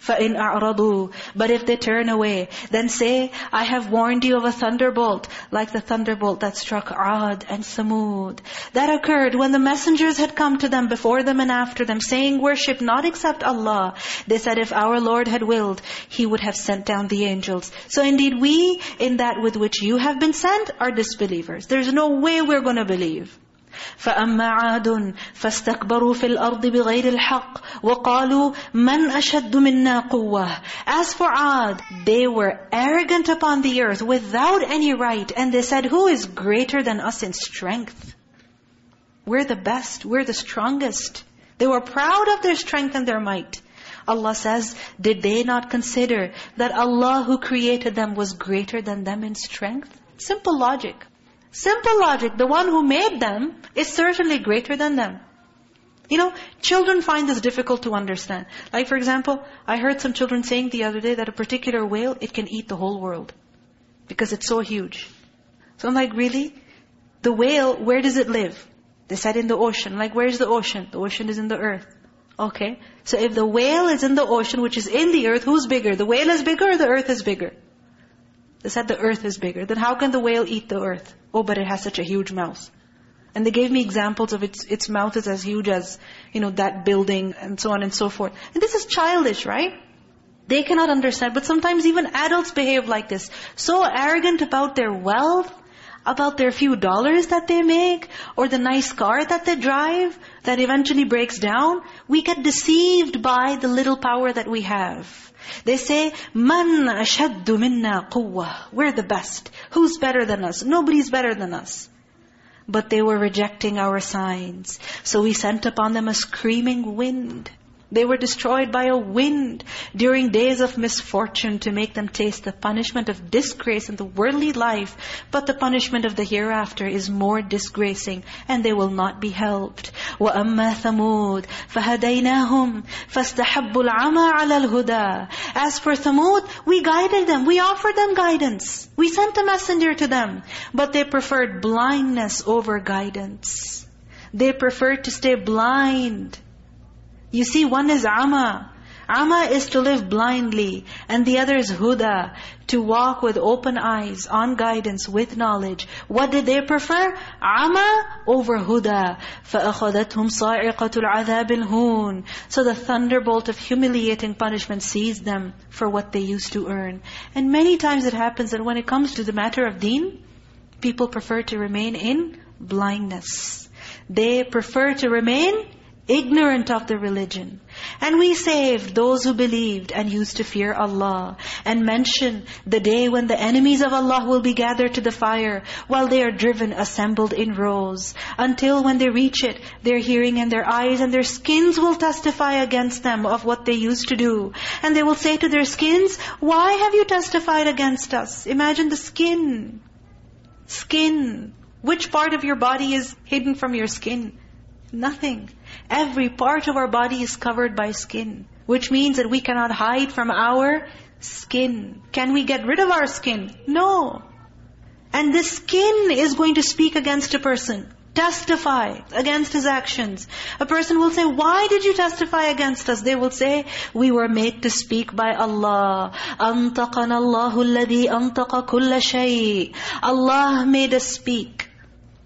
فَإِنْ أَعْرَضُوا But if they turn away, then say, I have warned you of a thunderbolt, like the thunderbolt that struck Ad and Samud. That occurred when the messengers had come to them before them and after them, saying, worship not except Allah. They said, if our Lord had willed, He would have sent down the angels. So indeed we, in that with which you have been sent, are disbelievers. There's no way we're going to believe. فأما عاد فاستكبروا في الأرض بغير الحق وقالوا من أشد منا قوة As for Ad, they were arrogant upon the earth without any right and they said, who is greater than us in strength? We're the best, we're the strongest. They were proud of their strength and their might. Allah says, did they not consider that Allah who created them was greater than them in strength? Simple logic. Simple logic. The one who made them is certainly greater than them. You know, children find this difficult to understand. Like for example, I heard some children saying the other day that a particular whale, it can eat the whole world. Because it's so huge. So I'm like, really? The whale, where does it live? They said in the ocean. Like, where's the ocean? The ocean is in the earth. Okay. So if the whale is in the ocean, which is in the earth, who's bigger? The whale is bigger or the earth is bigger? They said the earth is bigger. Then how can the whale eat the earth? Oh, but it has such a huge mouth. And they gave me examples of its its mouth is as huge as, you know, that building and so on and so forth. And this is childish, right? They cannot understand. But sometimes even adults behave like this. So arrogant about their wealth, about their few dollars that they make, or the nice car that they drive, that eventually breaks down. We get deceived by the little power that we have. They say, Man ashaddu minna quwwah. We're the best. Who's better than us? Nobody's better than us. But they were rejecting our signs. So we sent upon them a screaming wind. They were destroyed by a wind during days of misfortune to make them taste the punishment of disgrace in the worldly life. But the punishment of the hereafter is more disgracing and they will not be helped. وَأَمَّا ثَمُودَ فَهَدَيْنَاهُمْ فَاسْتَحَبُّوا الْعَمَى عَلَى الْهُدَى As for Thamud, we guided them, we offered them guidance. We sent a messenger to them. But they preferred blindness over guidance. They preferred to stay blind. You see, one is ama. Ama is to live blindly. And the other is huda, to walk with open eyes, on guidance, with knowledge. What did they prefer? Ama over huda. فَأَخَذَتْهُمْ صَاعِقَةُ الْعَذَابِ الْهُونَ So the thunderbolt of humiliating punishment seized them for what they used to earn. And many times it happens that when it comes to the matter of deen, people prefer to remain in blindness. They prefer to remain ignorant of the religion. And we saved those who believed and used to fear Allah. And mention the day when the enemies of Allah will be gathered to the fire while they are driven, assembled in rows. Until when they reach it, their hearing and their eyes and their skins will testify against them of what they used to do. And they will say to their skins, why have you testified against us? Imagine the skin. Skin. Which part of your body is hidden from your skin? Nothing. Every part of our body is covered by skin. Which means that we cannot hide from our skin. Can we get rid of our skin? No. And this skin is going to speak against a person. Testify against his actions. A person will say, why did you testify against us? They will say, we were made to speak by Allah. أَنْتَقَنَ اللَّهُ الَّذِي أَنْتَقَ كُلَّ شَيْءٍ Allah made us speak.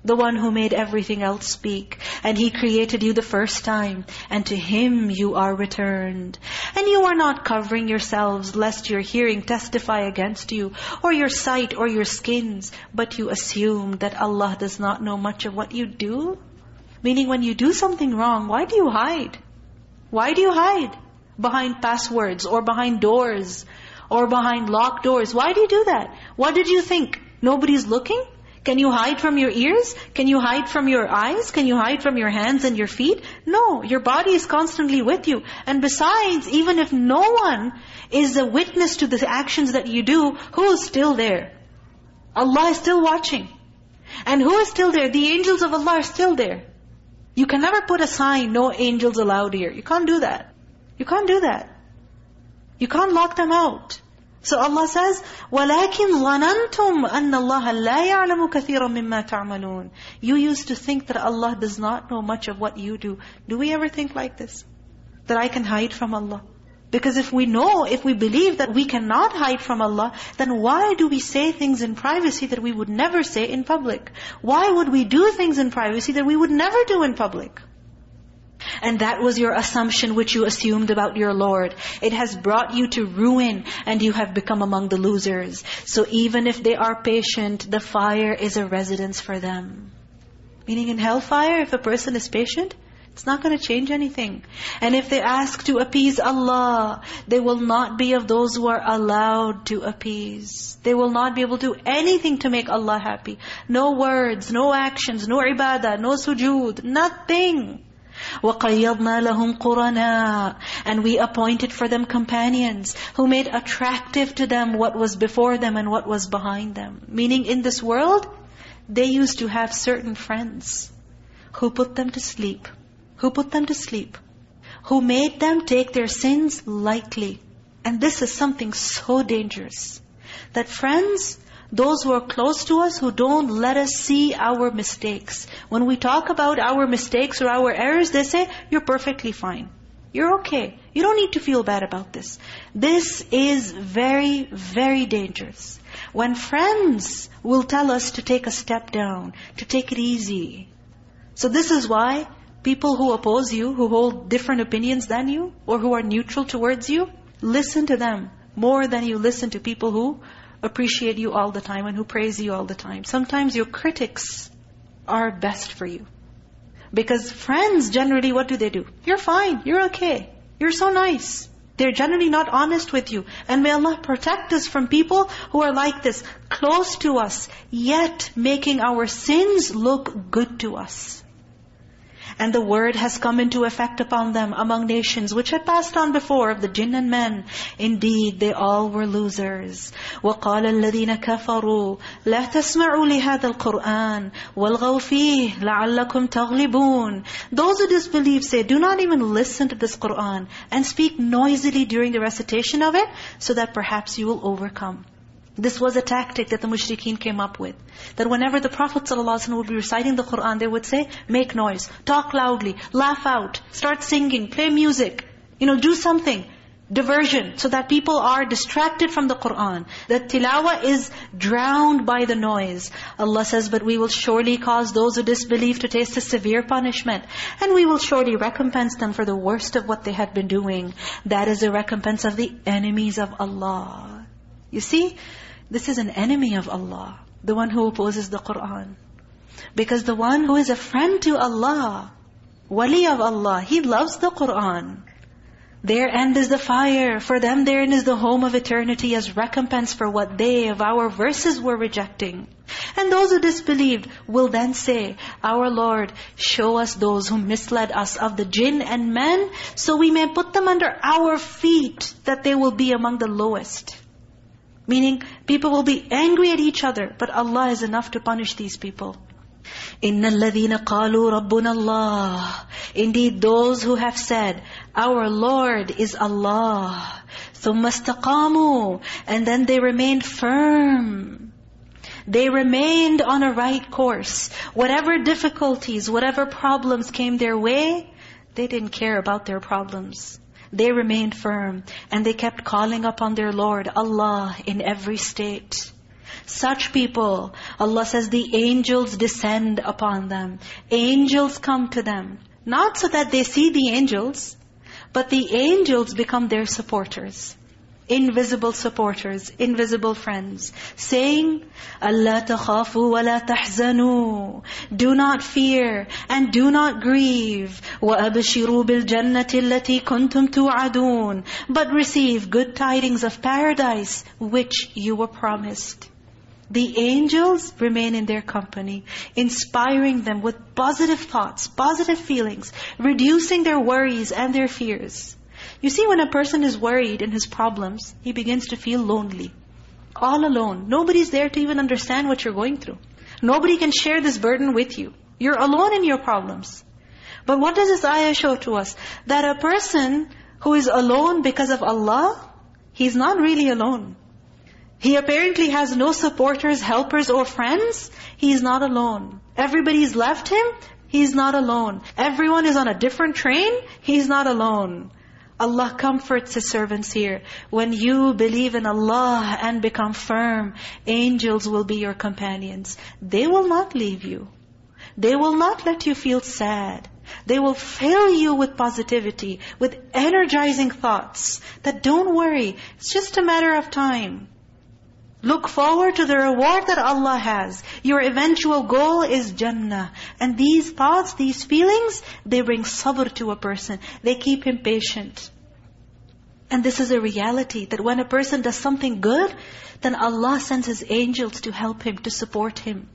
The one who made everything else speak. And He created you the first time. And to Him you are returned. And you are not covering yourselves lest your hearing testify against you, or your sight, or your skins. But you assume that Allah does not know much of what you do. Meaning when you do something wrong, why do you hide? Why do you hide? Behind passwords, or behind doors, or behind locked doors. Why do you do that? What did you think? Nobody's looking? Can you hide from your ears? Can you hide from your eyes? Can you hide from your hands and your feet? No, your body is constantly with you. And besides, even if no one is a witness to the actions that you do, who is still there? Allah is still watching. And who is still there? The angels of Allah are still there. You can never put a sign, no angels allowed here. You can't do that. You can't do that. You can't lock them out. So Allah says, وَلَكِنْ ظَنَنْتُمْ أَنَّ اللَّهَ لَا يَعْلَمُ كَثِيرًا مِمَّا تَعْمَلُونَ You used to think that Allah does not know much of what you do. Do we ever think like this? That I can hide from Allah? Because if we know, if we believe that we cannot hide from Allah, then why do we say things in privacy that we would never say in public? Why would we do things in privacy that we would never do in public? And that was your assumption which you assumed about your Lord. It has brought you to ruin and you have become among the losers. So even if they are patient, the fire is a residence for them. Meaning in hellfire, if a person is patient, it's not going to change anything. And if they ask to appease Allah, they will not be of those who are allowed to appease. They will not be able to do anything to make Allah happy. No words, no actions, no ibadah, no sujood, nothing. وَقَيَّضْنَا لَهُمْ قُرَنَاء And we appointed for them companions who made attractive to them what was before them and what was behind them. Meaning in this world, they used to have certain friends who put them to sleep. Who put them to sleep. Who made them take their sins lightly. And this is something so dangerous. That friends those who are close to us who don't let us see our mistakes. When we talk about our mistakes or our errors, they say, you're perfectly fine. You're okay. You don't need to feel bad about this. This is very, very dangerous. When friends will tell us to take a step down, to take it easy. So this is why people who oppose you, who hold different opinions than you, or who are neutral towards you, listen to them more than you listen to people who appreciate you all the time and who praise you all the time. Sometimes your critics are best for you. Because friends, generally, what do they do? You're fine. You're okay. You're so nice. They're generally not honest with you. And may Allah protect us from people who are like this, close to us, yet making our sins look good to us. And the word has come into effect upon them among nations which had passed on before of the jinn and men. Indeed, they all were losers. وَقَالَ الَّذِينَ كَفَرُوا لَا تَسْمَعُوا لِهَذَا الْقُرْآنِ وَالْغَوْ فِيهِ لَعَلَّكُمْ تَغْلِبُونَ Those who disbelieve say, do not even listen to this Qur'an and speak noisily during the recitation of it so that perhaps you will overcome. This was a tactic that the mushrikeen came up with. That whenever the Prophet ﷺ would be reciting the Qur'an, they would say, make noise, talk loudly, laugh out, start singing, play music. You know, do something. Diversion, so that people are distracted from the Qur'an. That tilawah is drowned by the noise. Allah says, but we will surely cause those who disbelieve to taste a severe punishment. And we will surely recompense them for the worst of what they had been doing. That is the recompense of the enemies of Allah. You see, this is an enemy of Allah, the one who opposes the Qur'an. Because the one who is a friend to Allah, wali of Allah, he loves the Qur'an. Their end is the fire. For them therein is the home of eternity as recompense for what they of our verses were rejecting. And those who disbelieved will then say, Our Lord, show us those who misled us of the jinn and men, so we may put them under our feet, that they will be among the lowest. Meaning, people will be angry at each other, but Allah is enough to punish these people. إِنَّ الَّذِينَ قَالُوا رَبُّنَا اللَّهِ Indeed, those who have said, Our Lord is Allah. ثُمَّ اسْتَقَامُوا And then they remained firm. They remained on a right course. Whatever difficulties, whatever problems came their way, they didn't care about their problems. They remained firm and they kept calling upon their Lord, Allah, in every state. Such people, Allah says, the angels descend upon them. Angels come to them. Not so that they see the angels, but the angels become their supporters invisible supporters, invisible friends, saying, أَلَّا تَخَافُوا وَلَا تَحْزَنُوا Do not fear and do not grieve. وَأَبْشِرُوا بِالْجَنَّةِ الَّتِي كُنْتُمْ تُوعَدُونَ But receive good tidings of paradise, which you were promised. The angels remain in their company, inspiring them with positive thoughts, positive feelings, reducing their worries and their fears. You see, when a person is worried in his problems, he begins to feel lonely. All alone. Nobody's there to even understand what you're going through. Nobody can share this burden with you. You're alone in your problems. But what does this ayah show to us? That a person who is alone because of Allah, he's not really alone. He apparently has no supporters, helpers or friends. He's not alone. Everybody's left him. He's not alone. Everyone is on a different train. He's not alone. Allah comforts His servants here. When you believe in Allah and become firm, angels will be your companions. They will not leave you. They will not let you feel sad. They will fill you with positivity, with energizing thoughts. That don't worry, it's just a matter of time. Look forward to the reward that Allah has. Your eventual goal is Jannah. And these thoughts, these feelings, they bring sabr to a person. They keep him patient. And this is a reality, that when a person does something good, then Allah sends His angels to help him, to support him.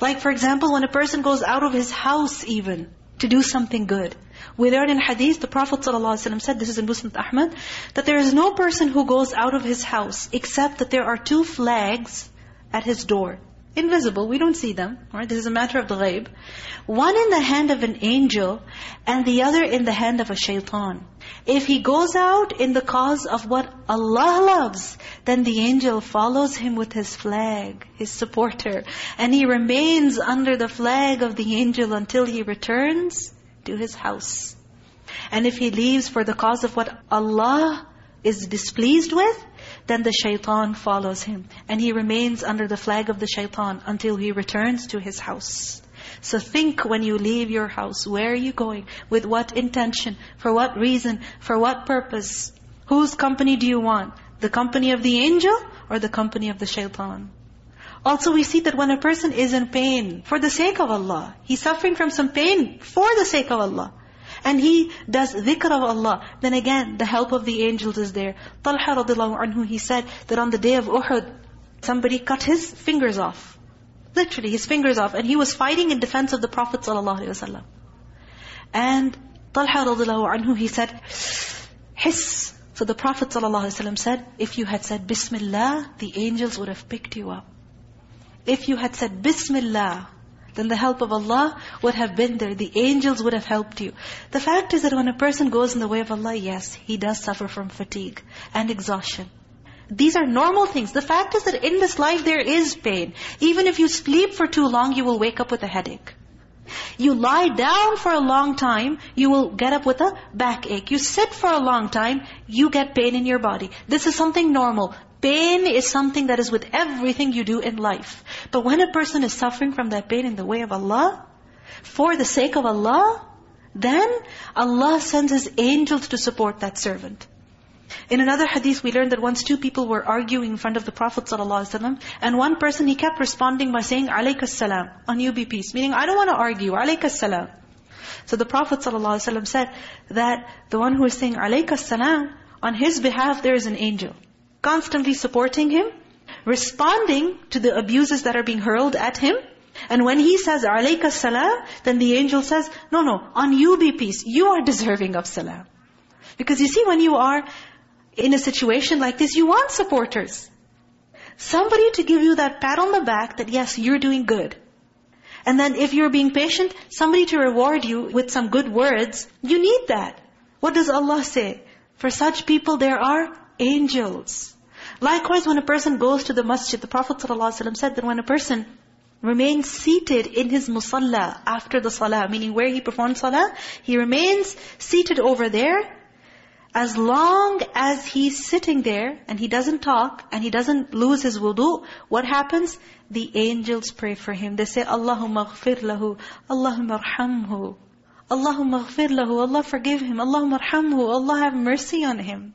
Like for example, when a person goes out of his house even, to do something good. We learn in hadith, the Prophet ﷺ said, this is in Musnad Ahmad, that there is no person who goes out of his house except that there are two flags at his door. Invisible, we don't see them. Right? This is a matter of the ghaib. One in the hand of an angel and the other in the hand of a shaitan. If he goes out in the cause of what Allah loves, then the angel follows him with his flag, his supporter. And he remains under the flag of the angel until he returns to his house. And if he leaves for the cause of what Allah is displeased with, then the shaitan follows him. And he remains under the flag of the shaitan until he returns to his house. So think when you leave your house, where are you going? With what intention? For what reason? For what purpose? Whose company do you want? The company of the angel or the company of the shaitan? Also we see that when a person is in pain for the sake of Allah, he's suffering from some pain for the sake of Allah, and he does dhikr of Allah, then again, the help of the angels is there. Talha radiallahu anhu, he said that on the day of Uhud, somebody cut his fingers off. Literally, his fingers off. And he was fighting in defense of the Prophet ﷺ. And Talha radiallahu anhu, he said, Hiss. So the Prophet ﷺ said, if you had said Bismillah, the angels would have picked you up. If you had said Bismillah, then the help of Allah would have been there. The angels would have helped you. The fact is that when a person goes in the way of Allah, yes, he does suffer from fatigue and exhaustion. These are normal things. The fact is that in this life there is pain. Even if you sleep for too long, you will wake up with a headache. You lie down for a long time, you will get up with a backache. You sit for a long time, you get pain in your body. This is something normal. Pain is something that is with everything you do in life. But when a person is suffering from that pain in the way of Allah, for the sake of Allah, then Allah sends His angels to support that servant. In another hadith, we learned that once two people were arguing in front of the Prophet ﷺ, and one person, he kept responding by saying, Alaykas salam, on you be peace. Meaning, I don't want to argue, Alaykas salam. So the Prophet ﷺ said that the one who is saying, Alaykas salam, on his behalf there is an angel constantly supporting him, responding to the abuses that are being hurled at him. And when he says, alayka salam, then the angel says, no, no, on you be peace. You are deserving of salam. Because you see, when you are in a situation like this, you want supporters. Somebody to give you that pat on the back that yes, you're doing good. And then if you're being patient, somebody to reward you with some good words, you need that. What does Allah say? For such people there are angels. Likewise, when a person goes to the masjid, the Prophet ﷺ said that when a person remains seated in his musalla after the salah, meaning where he performed salah, he remains seated over there as long as he's sitting there and he doesn't talk and he doesn't lose his wudu, what happens? The angels pray for him. They say, Allahumma ghfir lahu, Allahumma arhamhu, Allahumma ghfir lahu, Allah forgive him, Allahumma arhamhu, Allah have mercy on him.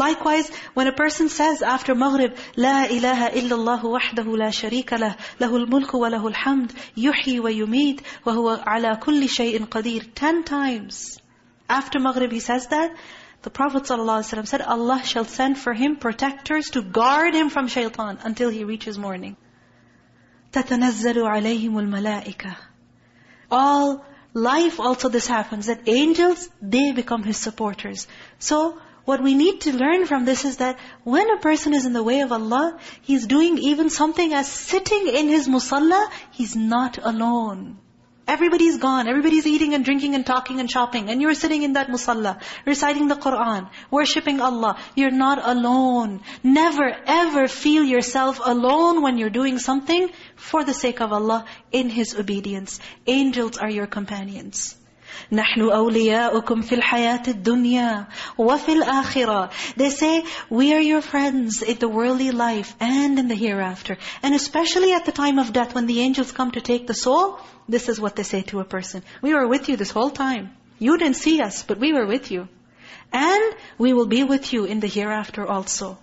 Likewise, when a person says after Maghrib, لا إله إلا الله وحده لا شريك له له الملك وله الحمد يحيي ويميت وهو على كل شيء قدير Ten times. After Maghrib he says that. The Prophet ﷺ said, Allah shall send for him protectors to guard him from shaitan until he reaches morning. تَتَنَزَّلُ عَلَيْهِمُ الْمَلَائِكَةِ All life also this happens, that angels, they become his supporters. So, what we need to learn from this is that when a person is in the way of Allah, he's doing even something as sitting in his musalla, he's not alone. Everybody's gone. Everybody's eating and drinking and talking and shopping. And you're sitting in that musalla, reciting the Qur'an, worshipping Allah. You're not alone. Never ever feel yourself alone when you're doing something for the sake of Allah in His obedience. Angels are your companions. نحن أولياؤكم في الحياة الدنيا وفي الآخرة They say, we are your friends in the worldly life and in the hereafter. And especially at the time of death when the angels come to take the soul, this is what they say to a person. We were with you this whole time. You didn't see us, but we were with you. And we will be with you in the hereafter also.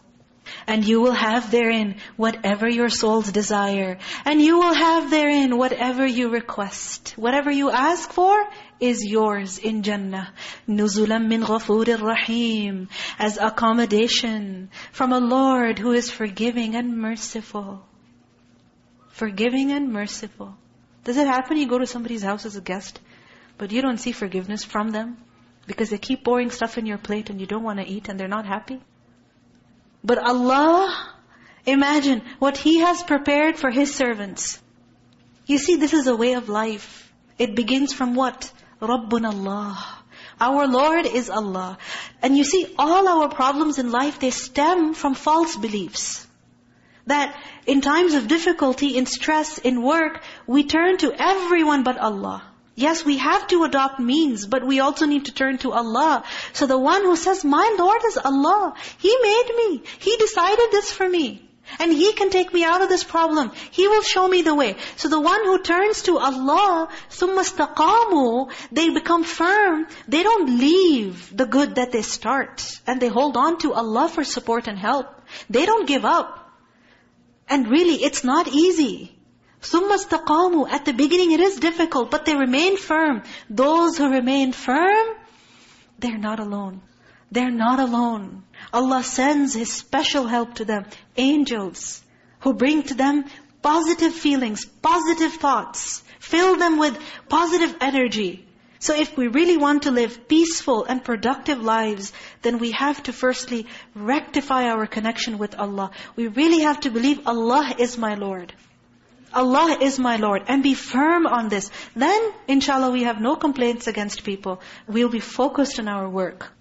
And you will have therein whatever your souls desire. And you will have therein whatever you request. Whatever you ask for is yours in Jannah. Nuzulam min ghafurir rahim. As accommodation from a Lord who is forgiving and merciful. Forgiving and merciful. Does it happen you go to somebody's house as a guest, but you don't see forgiveness from them? Because they keep pouring stuff in your plate and you don't want to eat and they're not happy? But Allah, imagine what He has prepared for His servants. You see, this is a way of life. It begins from what? Rabbuna Allah. Our Lord is Allah. And you see, all our problems in life, they stem from false beliefs. That in times of difficulty, in stress, in work, we turn to everyone but Allah. Yes, we have to adopt means, but we also need to turn to Allah. So the one who says, my Lord is Allah. He made me. He decided this for me. And He can take me out of this problem. He will show me the way. So the one who turns to Allah, ثُمَّ اسْتَقَامُوا They become firm. They don't leave the good that they start. And they hold on to Allah for support and help. They don't give up. And really, it's not easy. ثُمَّ اسْتَقَامُوا At the beginning it is difficult, but they remain firm. Those who remain firm, they're not alone. They're not alone. Allah sends His special help to them. Angels who bring to them positive feelings, positive thoughts. Fill them with positive energy. So if we really want to live peaceful and productive lives, then we have to firstly rectify our connection with Allah. We really have to believe Allah is my Lord. Allah is my Lord. And be firm on this. Then, inshallah, we have no complaints against people. We'll be focused on our work.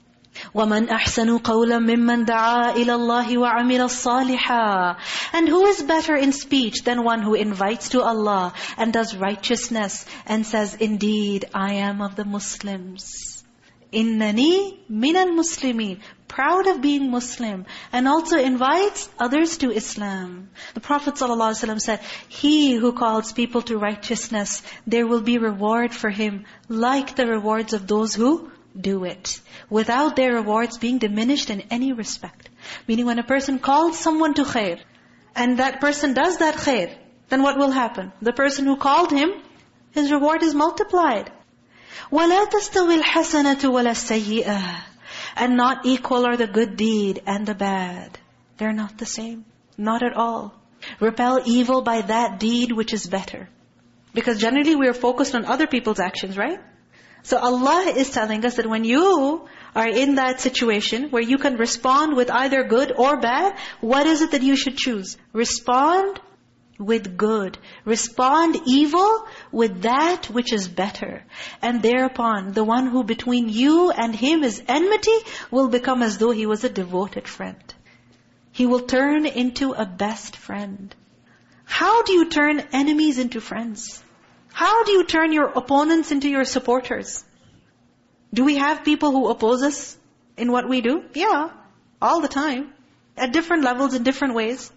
وَمَنْ أَحْسَنُ قَوْلًا مِمَّنْ دَعَا إِلَى اللَّهِ وَعَمِلَ الصَّالِحًا And who is better in speech than one who invites to Allah and does righteousness and says, Indeed, I am of the Muslims. إِنَّنِي مِنَ الْمُسْلِمِينَ Proud of being Muslim. And also invites others to Islam. The Prophet ﷺ said, He who calls people to righteousness, there will be reward for him, like the rewards of those who do it. Without their rewards being diminished in any respect. Meaning when a person calls someone to khair, and that person does that khair, then what will happen? The person who called him, his reward is multiplied. وَلَا تَسْتَوِي الْحَسَنَةُ وَلَا السَّيِّئَةُ And not equal are the good deed and the bad. They're not the same. Not at all. Repel evil by that deed which is better. Because generally we are focused on other people's actions, right? So Allah is telling us that when you are in that situation where you can respond with either good or bad, what is it that you should choose? Respond with good. Respond evil with that which is better. And thereupon, the one who between you and him is enmity will become as though he was a devoted friend. He will turn into a best friend. How do you turn enemies into friends? How do you turn your opponents into your supporters? Do we have people who oppose us in what we do? Yeah, all the time. At different levels, in different ways.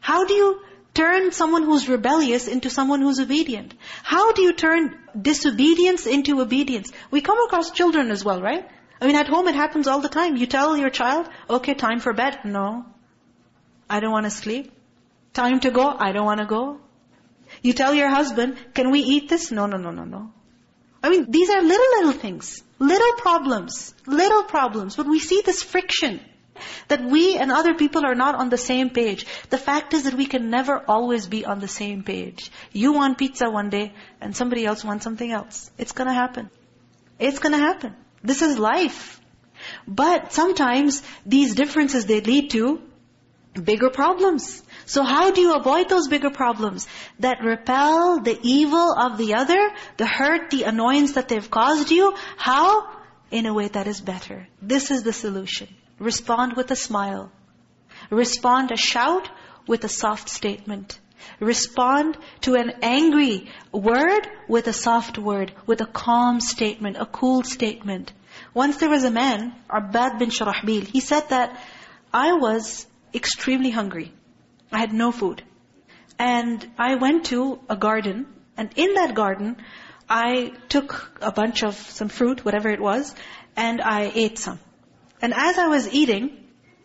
How do you turn someone who's rebellious into someone who's obedient? How do you turn disobedience into obedience? We come across children as well, right? I mean, at home it happens all the time. You tell your child, okay, time for bed. No. I don't want to sleep. Time to go. I don't want to go. You tell your husband, can we eat this? No, no, no, no, no. I mean, these are little, little things. Little problems. Little problems. But we see this friction. That we and other people are not on the same page. The fact is that we can never always be on the same page. You want pizza one day and somebody else wants something else. It's going to happen. It's going to happen. This is life. But sometimes these differences, they lead to bigger problems. So how do you avoid those bigger problems? That repel the evil of the other, the hurt, the annoyance that they've caused you. How? In a way that is better. This is the solution. Respond with a smile. Respond a shout with a soft statement. Respond to an angry word with a soft word, with a calm statement, a cool statement. Once there was a man, Abbad bin Shurahbil, he said that, I was extremely hungry. I had no food. And I went to a garden, and in that garden, I took a bunch of some fruit, whatever it was, and I ate some. And as I was eating,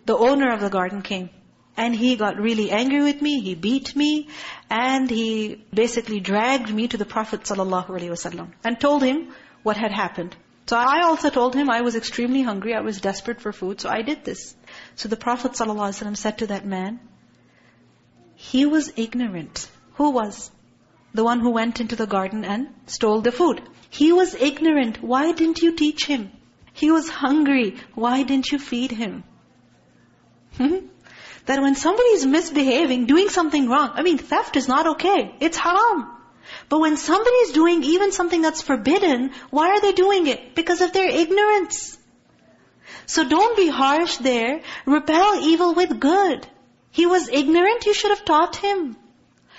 the owner of the garden came. And he got really angry with me, he beat me, and he basically dragged me to the Prophet ﷺ and told him what had happened. So I also told him I was extremely hungry, I was desperate for food, so I did this. So the Prophet ﷺ said to that man, he was ignorant. Who was? The one who went into the garden and stole the food. He was ignorant. Why didn't you teach him? He was hungry. Why didn't you feed him? Hmm? that when somebody is misbehaving, doing something wrong, I mean, theft is not okay. It's haram. But when somebody is doing even something that's forbidden, why are they doing it? Because of their ignorance. So don't be harsh there. Repel evil with good. He was ignorant, you should have taught him.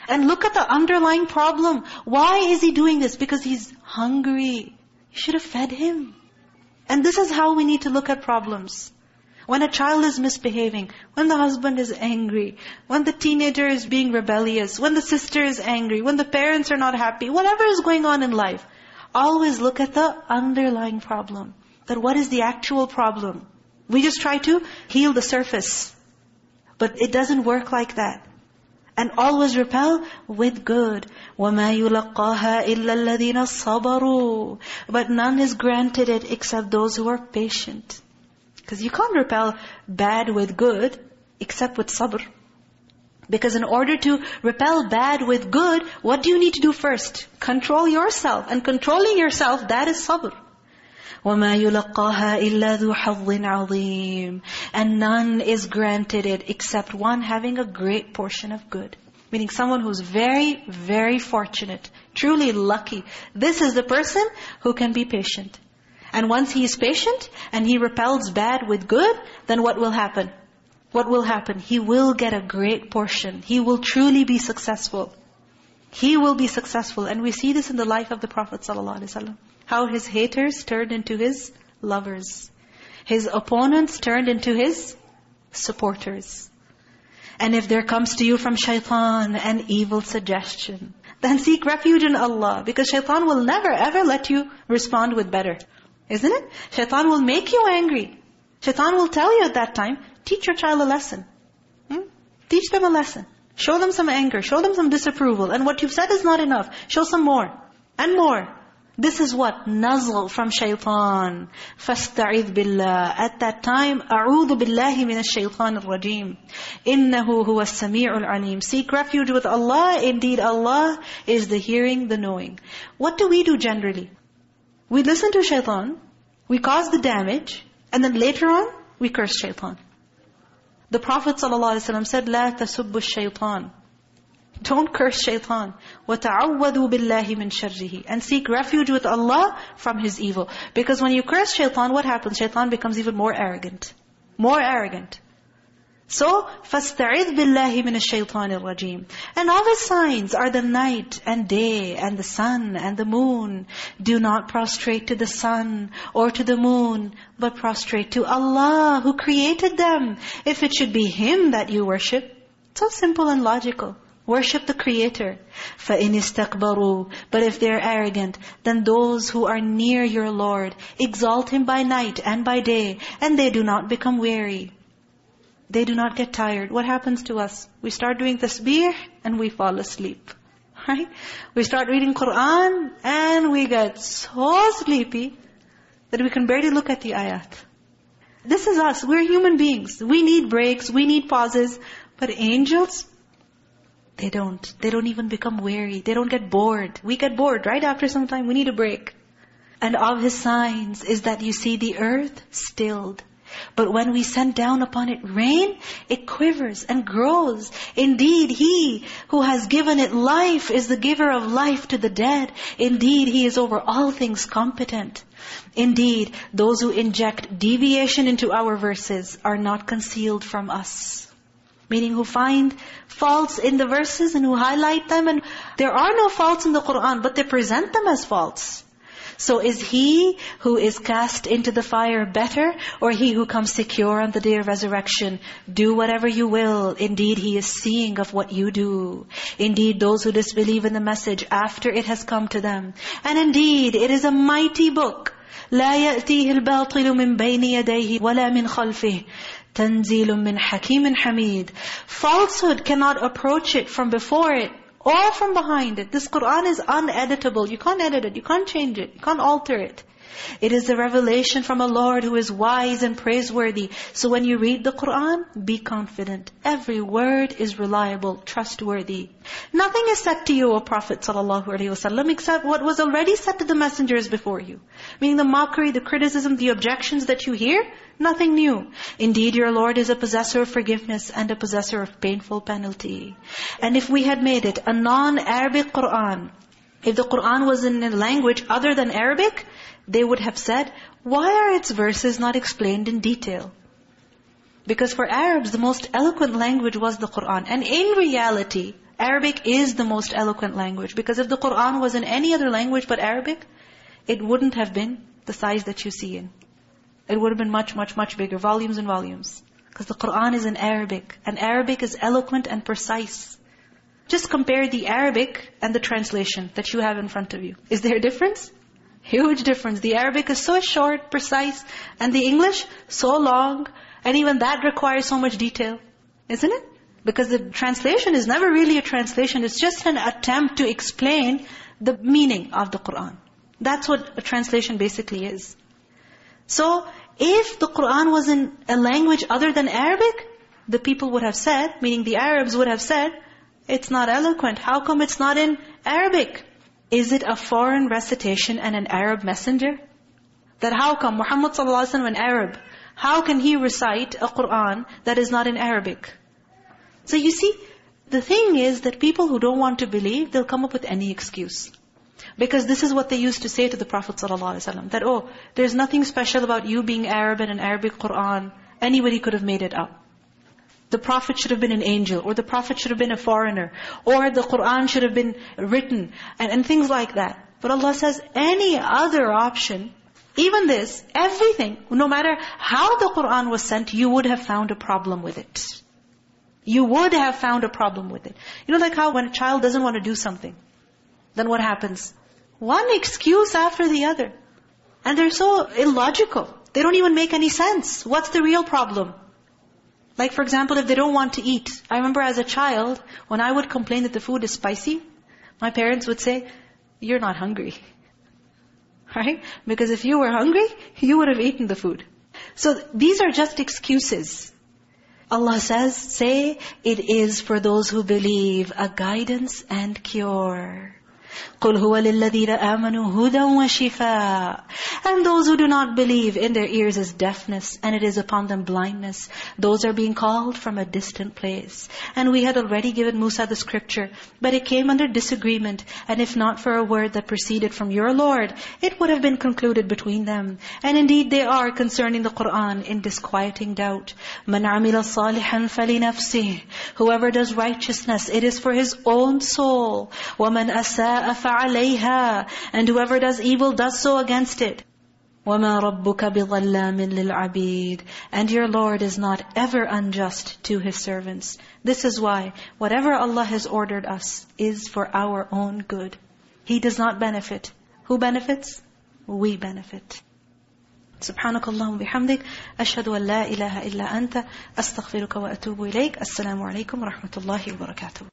And look at the underlying problem. Why is he doing this? Because he's hungry. You should have fed him. And this is how we need to look at problems. When a child is misbehaving, when the husband is angry, when the teenager is being rebellious, when the sister is angry, when the parents are not happy, whatever is going on in life, always look at the underlying problem. That what is the actual problem? We just try to heal the surface. But it doesn't work like that. And always repel with good. وَمَا يُلَقَّاهَا إِلَّا الَّذِينَ صَبَرُوا But none is granted it except those who are patient. Because you can't repel bad with good except with sabr. Because in order to repel bad with good, what do you need to do first? Control yourself. And controlling yourself, that is sabr. وَمَا يُلَقَّاهَا إِلَّا ذُو حَظٍ عَظِيمٍ And none is granted it except one having a great portion of good. Meaning someone who's very, very fortunate, truly lucky. This is the person who can be patient. And once he is patient and he repels bad with good, then what will happen? What will happen? He will get a great portion. He will truly be successful. He will be successful. And we see this in the life of the Prophet ﷺ. How his haters turned into his lovers. His opponents turned into his supporters. And if there comes to you from shaitan an evil suggestion, then seek refuge in Allah. Because shaitan will never ever let you respond with better. Isn't it? Shaitan will make you angry. Shaitan will tell you at that time, teach your child a lesson. Hmm? Teach them a lesson. Show them some anger. Show them some disapproval. And what you've said is not enough. Show some more. And more. This is what? Nazgh from shaitan. فَاسْتَعِذْ بِاللَّهِ At that time, أَعُوذُ بِاللَّهِ مِنَ الشَّيْطَانِ الرَّجِيمِ إِنَّهُ هُوَ السَّمِيعُ الْعَلِيمِ Seek refuge with Allah. Indeed, Allah is the hearing, the knowing. What do we do generally? We listen to shaitan, we cause the damage, and then later on, we curse shaitan. The Prophet ﷺ said, لَا تَسُبُّ الشَّيْطَانِ Don't curse shaitan. وَتَعَوَّذُوا بِاللَّهِ مِنْ شَرِّهِ And seek refuge with Allah from his evil. Because when you curse shaitan, what happens? Shaitan becomes even more arrogant. More arrogant. So, فَاسْتَعِذْ بِاللَّهِ مِنَ الشَّيْطَانِ الرَّجِيمِ And all his signs are the night and day and the sun and the moon. Do not prostrate to the sun or to the moon, but prostrate to Allah who created them. If it should be Him that you worship. So simple and logical. Worship the Creator. فَإِنِ اسْتَكْبَرُوا But if they're arrogant, then those who are near your Lord, exalt Him by night and by day, and they do not become weary. They do not get tired. What happens to us? We start doing tasbih and we fall asleep. Right? We start reading Qur'an and we get so sleepy that we can barely look at the ayat. This is us. We're human beings. We need breaks. We need pauses. But angels, they don't. They don't even become weary. They don't get bored. We get bored right after some time. We need a break. And of His signs is that you see the earth stilled But when we send down upon it rain, it quivers and grows. Indeed, He who has given it life is the giver of life to the dead. Indeed, He is over all things competent. Indeed, those who inject deviation into our verses are not concealed from us. Meaning who find faults in the verses and who highlight them. And there are no faults in the Qur'an, but they present them as faults. So is he who is cast into the fire better or he who comes secure on the day of resurrection? Do whatever you will. Indeed, he is seeing of what you do. Indeed, those who disbelieve in the message after it has come to them. And indeed, it is a mighty book. لا يأتيه الباطل من بين يديه ولا من خلفه تنزيل من حكيم حميد Falsehood cannot approach it from before it or from behind it. This Qur'an is uneditable. You can't edit it. You can't change it. You can't alter it. It is the revelation from a Lord who is wise and praiseworthy. So when you read the Qur'an, be confident. Every word is reliable, trustworthy. Nothing is said to you, O Prophet ﷺ, except what was already said to the messengers before you. Meaning the mockery, the criticism, the objections that you hear, nothing new. Indeed, your Lord is a possessor of forgiveness and a possessor of painful penalty. And if we had made it a non-Arabic Qur'an, if the Qur'an was in a language other than Arabic, they would have said, why are its verses not explained in detail? Because for Arabs, the most eloquent language was the Qur'an. And in reality, Arabic is the most eloquent language. Because if the Qur'an was in any other language but Arabic, it wouldn't have been the size that you see in. It would have been much, much, much bigger. Volumes and volumes. Because the Qur'an is in Arabic. And Arabic is eloquent and precise. Just compare the Arabic and the translation that you have in front of you. Is there a difference? Huge difference. The Arabic is so short, precise, and the English so long, and even that requires so much detail. Isn't it? Because the translation is never really a translation. It's just an attempt to explain the meaning of the Qur'an. That's what a translation basically is. So, if the Qur'an was in a language other than Arabic, the people would have said, meaning the Arabs would have said, it's not eloquent. How come it's not in Arabic? Is it a foreign recitation and an Arab messenger? That how come Muhammad ﷺ an Arab, how can he recite a Qur'an that is not in Arabic? So you see, the thing is that people who don't want to believe, they'll come up with any excuse. Because this is what they used to say to the Prophet ﷺ, that oh, there's nothing special about you being Arab and an Arabic Qur'an. Anybody could have made it up. The Prophet should have been an angel, or the Prophet should have been a foreigner, or the Qur'an should have been written, and, and things like that. But Allah says, any other option, even this, everything, no matter how the Qur'an was sent, you would have found a problem with it. You would have found a problem with it. You know like how when a child doesn't want to do something, then what happens? One excuse after the other. And they're so illogical. They don't even make any sense. What's the real problem? Like for example, if they don't want to eat. I remember as a child, when I would complain that the food is spicy, my parents would say, you're not hungry. Right? Because if you were hungry, you would have eaten the food. So these are just excuses. Allah says, say, it is for those who believe a guidance and cure. قُلْ هُوَ لِلَّذِينَ آمَنُوا هُدًى وَشِفَاءً And those who do not believe, in their ears is deafness, and it is upon them blindness. Those are being called from a distant place. And we had already given Musa the scripture, but it came under disagreement. And if not for a word that proceeded from your Lord, it would have been concluded between them. And indeed they are concerning the Qur'an in disquieting doubt. مَنْ عَمِلَ صَالِحًا فَلِنَفْسِهِ Whoever does righteousness, it is for his own soul. وَمَنْ أَسَاءَ فَعَلَيْهَا And whoever does evil does so against it. وَمَا رَبُّكَ بِظَلَّامٍ لِلْعَبِيدِ And your Lord is not ever unjust to His servants. This is why whatever Allah has ordered us is for our own good. He does not benefit. Who benefits? We benefit. سبحانك اللهم بحمدك أشهد أن لا إله إلا أنت أستغفرك وأتوب إليك السلام عليكم ورحمة الله وبركاته